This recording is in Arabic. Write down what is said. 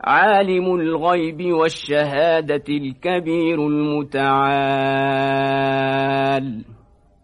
عالم الغيب والشهادة الكبير المتعال.